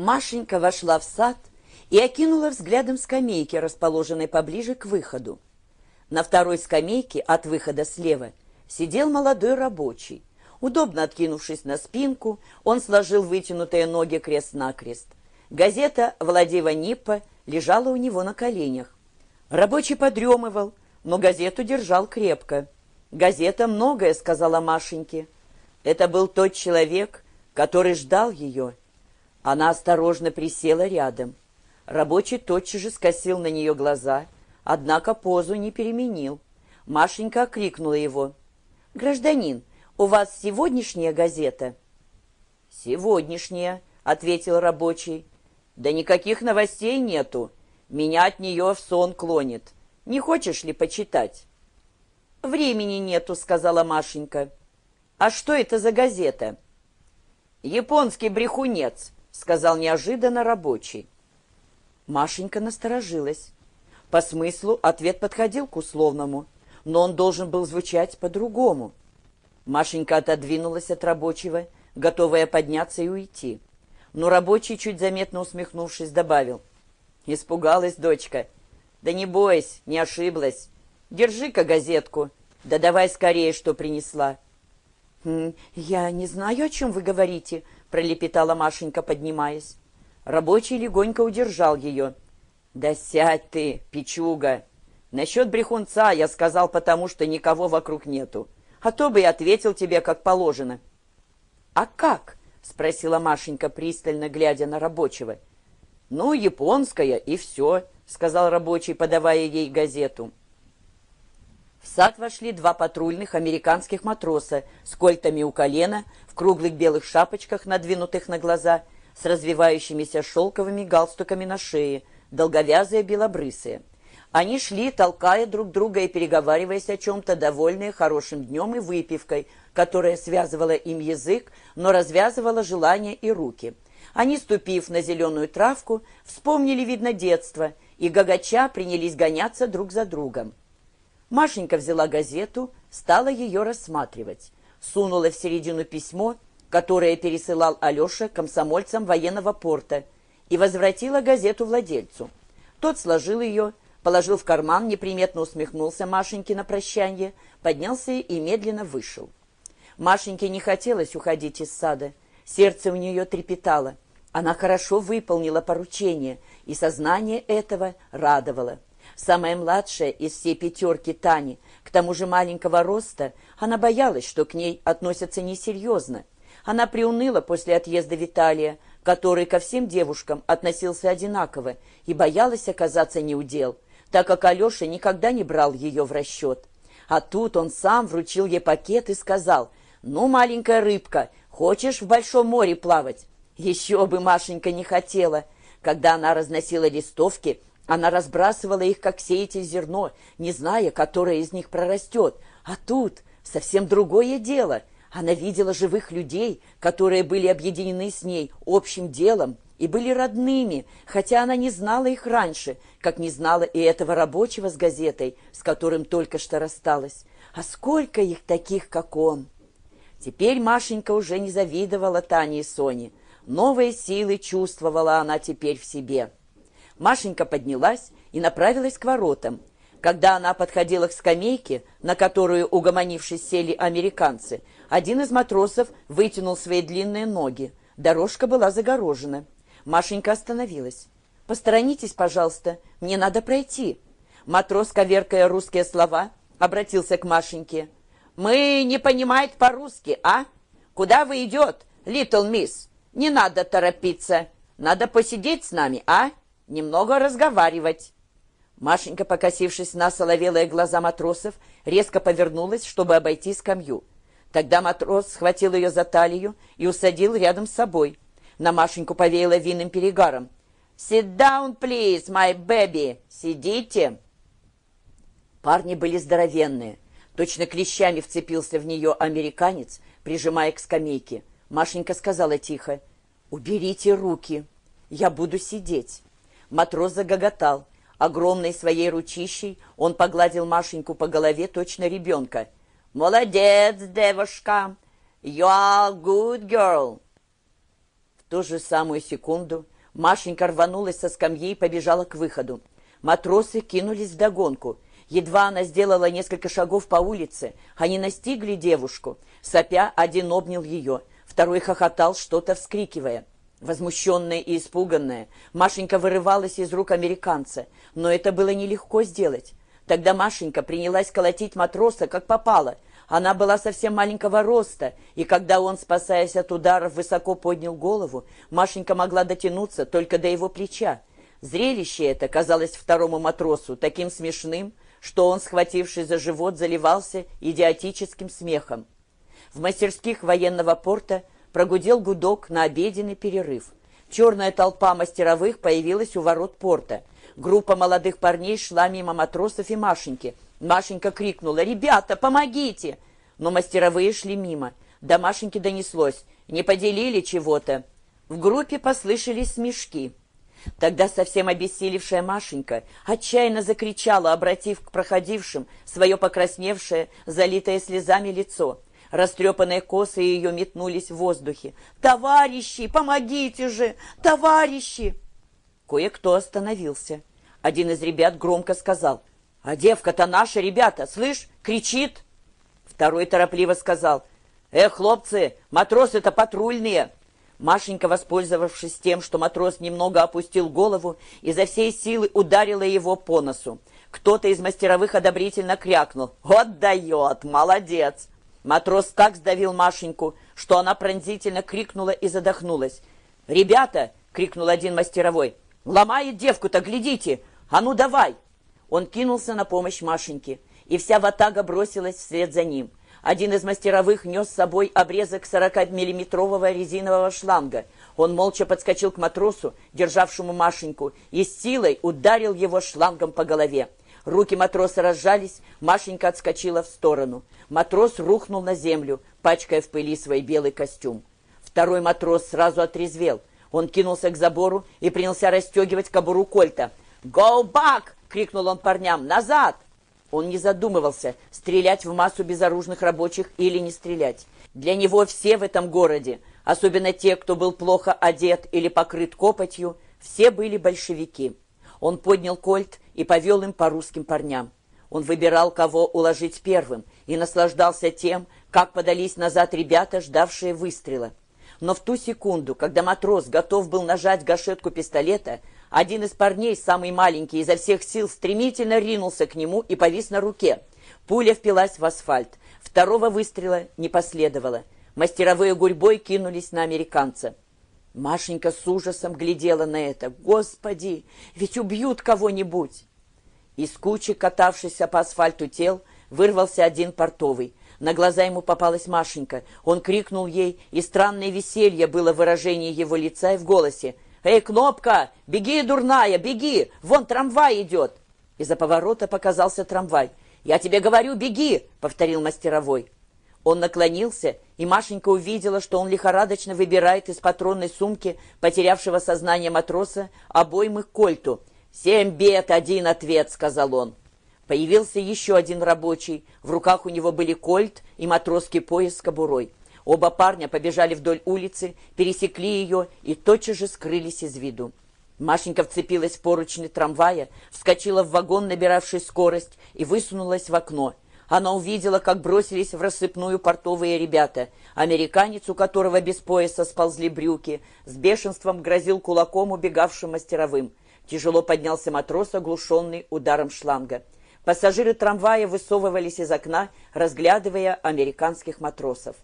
Машенька вошла в сад и окинула взглядом скамейки, расположенной поближе к выходу. На второй скамейке от выхода слева сидел молодой рабочий. Удобно откинувшись на спинку, он сложил вытянутые ноги крест-накрест. Газета «Владева Ниппа» лежала у него на коленях. Рабочий подремывал, но газету держал крепко. «Газета многое», — сказала Машеньке. Это был тот человек, который ждал ее. Она осторожно присела рядом. Рабочий тотчас же скосил на нее глаза, однако позу не переменил. Машенька окрикнула его. «Гражданин, у вас сегодняшняя газета?» «Сегодняшняя», — ответил рабочий. «Да никаких новостей нету. Меня от нее в сон клонит. Не хочешь ли почитать?» «Времени нету», — сказала Машенька. «А что это за газета?» «Японский брехунец», — сказал неожиданно рабочий. Машенька насторожилась. По смыслу ответ подходил к условному, но он должен был звучать по-другому. Машенька отодвинулась от рабочего, готовая подняться и уйти. Но рабочий, чуть заметно усмехнувшись, добавил. «Испугалась дочка. Да не бойся, не ошиблась. Держи-ка газетку. Да давай скорее, что принесла». «Я не знаю, о чем вы говорите», — пролепетала Машенька, поднимаясь. Рабочий легонько удержал ее. «Да сядь ты, печуга! Насчет брехунца я сказал потому, что никого вокруг нету. А то бы и ответил тебе, как положено». «А как?» — спросила Машенька, пристально глядя на рабочего. «Ну, японская, и все», — сказал рабочий, подавая ей газету. В сад вошли два патрульных американских матроса с кольтами у колена, в круглых белых шапочках, надвинутых на глаза, с развивающимися шелковыми галстуками на шее, долговязые белобрысые. Они шли, толкая друг друга и переговариваясь о чем-то, довольные хорошим днем и выпивкой, которая связывала им язык, но развязывала желания и руки. Они, ступив на зеленую травку, вспомнили, видно, детство, и гагача принялись гоняться друг за другом. Машенька взяла газету, стала ее рассматривать, сунула в середину письмо, которое пересылал Алеша комсомольцам военного порта, и возвратила газету владельцу. Тот сложил ее, положил в карман, неприметно усмехнулся Машеньке на прощание, поднялся и медленно вышел. Машеньке не хотелось уходить из сада. Сердце у нее трепетало. Она хорошо выполнила поручение, и сознание этого радовало. Самая младшая из всей пятерки Тани, к тому же маленького роста, она боялась, что к ней относятся несерьезно. Она приуныла после отъезда Виталия, который ко всем девушкам относился одинаково, и боялась оказаться неудел, так как Алеша никогда не брал ее в расчет. А тут он сам вручил ей пакет и сказал, «Ну, маленькая рыбка, хочешь в большом море плавать?» Еще бы Машенька не хотела. Когда она разносила листовки, она разбрасывала их, как сеятель зерно, не зная, которое из них прорастет. А тут совсем другое дело. Она видела живых людей, которые были объединены с ней общим делом и были родными, хотя она не знала их раньше, как не знала и этого рабочего с газетой, с которым только что рассталась. А сколько их таких, как он! Теперь Машенька уже не завидовала Тане и Соне. Новые силы чувствовала она теперь в себе. Машенька поднялась и направилась к воротам. Когда она подходила к скамейке, на которую, угомонившись, сели американцы, один из матросов вытянул свои длинные ноги. Дорожка была загорожена. Машенька остановилась. «Посторонитесь, пожалуйста, мне надо пройти». Матрос, коверкая русские слова, обратился к Машеньке. «Мы не понимает по-русски, а? Куда вы идет, литл мисс? Не надо торопиться. Надо посидеть с нами, а?» Немного разговаривать». Машенька, покосившись на соловелые глаза матросов, резко повернулась, чтобы обойти скамью. Тогда матрос схватил ее за талию и усадил рядом с собой. На Машеньку повеяло винным перегаром. «Sit down, please, my baby! Сидите!» Парни были здоровенные. Точно клещами вцепился в нее американец, прижимая к скамейке. Машенька сказала тихо, «Уберите руки, я буду сидеть». Матрос загоготал. Огромной своей ручищей он погладил Машеньку по голове точно ребенка. «Молодец, девушка! You are good girl!» ту же самую секунду Машенька рванулась со скамьи и побежала к выходу. Матросы кинулись вдогонку. Едва она сделала несколько шагов по улице, они настигли девушку. Сопя, один обнял ее, второй хохотал, что-то вскрикивая. Возмущенная и испуганная, Машенька вырывалась из рук американца, но это было нелегко сделать. Тогда Машенька принялась колотить матроса, как попало — она была совсем маленького роста, и когда он, спасаясь от ударов, высоко поднял голову, Машенька могла дотянуться только до его плеча. Зрелище это казалось второму матросу таким смешным, что он, схватившись за живот, заливался идиотическим смехом. В мастерских военного порта прогудел гудок на обеденный перерыв. Черная толпа мастеровых появилась у ворот порта. Группа молодых парней шла мимо матросов и Машеньки – Машенька крикнула «Ребята, помогите!» Но мастеровые шли мимо. До Машеньки донеслось «Не поделили чего-то». В группе послышались смешки. Тогда совсем обессилевшая Машенька отчаянно закричала, обратив к проходившим свое покрасневшее, залитое слезами лицо. Растрепанные косы ее метнулись в воздухе. «Товарищи, помогите же! Товарищи!» Кое-кто остановился. Один из ребят громко сказал «А девка-то наша, ребята, слышь, кричит!» Второй торопливо сказал, «Эх, хлопцы, матросы-то патрульные!» Машенька, воспользовавшись тем, что матрос немного опустил голову, изо всей силы ударила его по носу. Кто-то из мастеровых одобрительно крякнул. «Вот дает! Молодец!» Матрос так сдавил Машеньку, что она пронзительно крикнула и задохнулась. «Ребята!» — крикнул один мастеровой. «Ломает девку-то, глядите! А ну давай!» Он кинулся на помощь Машеньке, и вся ватага бросилась вслед за ним. Один из мастеровых нес с собой обрезок 40-миллиметрового резинового шланга. Он молча подскочил к матросу, державшему Машеньку, и с силой ударил его шлангом по голове. Руки матроса разжались, Машенька отскочила в сторону. Матрос рухнул на землю, пачкая в пыли свой белый костюм. Второй матрос сразу отрезвел. Он кинулся к забору и принялся расстегивать кобуру кольта. «Go back!» — крикнул он парням. «Назад!» Он не задумывался, стрелять в массу безоружных рабочих или не стрелять. Для него все в этом городе, особенно те, кто был плохо одет или покрыт копотью, все были большевики. Он поднял кольт и повел им по русским парням. Он выбирал, кого уложить первым, и наслаждался тем, как подались назад ребята, ждавшие выстрела. Но в ту секунду, когда матрос готов был нажать гашетку пистолета, один из парней, самый маленький, изо всех сил стремительно ринулся к нему и повис на руке. Пуля впилась в асфальт. Второго выстрела не последовало. Мастеровые гурьбой кинулись на американца. Машенька с ужасом глядела на это. «Господи, ведь убьют кого-нибудь!» Из кучи, катавшейся по асфальту тел, вырвался один портовый. На глаза ему попалась Машенька. Он крикнул ей, и странное веселье было выражение его лица и в голосе. «Эй, Кнопка, беги, дурная, беги! Вон трамвай идет!» Из-за поворота показался трамвай. «Я тебе говорю, беги!» — повторил мастеровой. Он наклонился, и Машенька увидела, что он лихорадочно выбирает из патронной сумки потерявшего сознание матроса обоймы кольту. «Семь бед, один ответ», — сказал он. Появился еще один рабочий. В руках у него были кольт и матросский пояс с кобурой. Оба парня побежали вдоль улицы, пересекли ее и тотчас же скрылись из виду. Машенька вцепилась в поручни трамвая, вскочила в вагон, набиравший скорость, и высунулась в окно. Она увидела, как бросились в рассыпную портовые ребята. Американец, у которого без пояса сползли брюки, с бешенством грозил кулаком убегавшим мастеровым. Тяжело поднялся матрос, оглушенный ударом шланга. Пассажиры трамвая высовывались из окна, разглядывая американских матросов.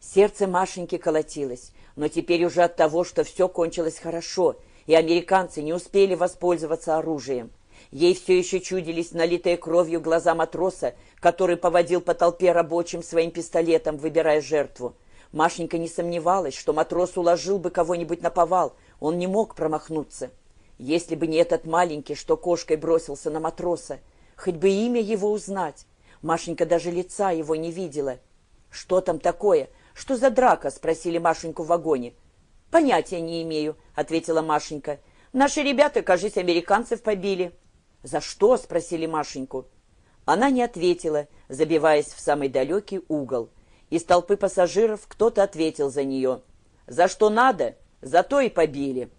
Сердце Машеньки колотилось, но теперь уже от того, что все кончилось хорошо, и американцы не успели воспользоваться оружием. Ей все еще чудились налитые кровью глаза матроса, который поводил по толпе рабочим своим пистолетом, выбирая жертву. Машенька не сомневалась, что матрос уложил бы кого-нибудь на повал, он не мог промахнуться. Если бы не этот маленький, что кошкой бросился на матроса, хоть бы имя его узнать. Машенька даже лица его не видела. «Что там такое?» «Что за драка?» — спросили Машеньку в вагоне. «Понятия не имею», — ответила Машенька. «Наши ребята, кажется, американцев побили». «За что?» — спросили Машеньку. Она не ответила, забиваясь в самый далекий угол. Из толпы пассажиров кто-то ответил за нее. «За что надо? Зато и побили.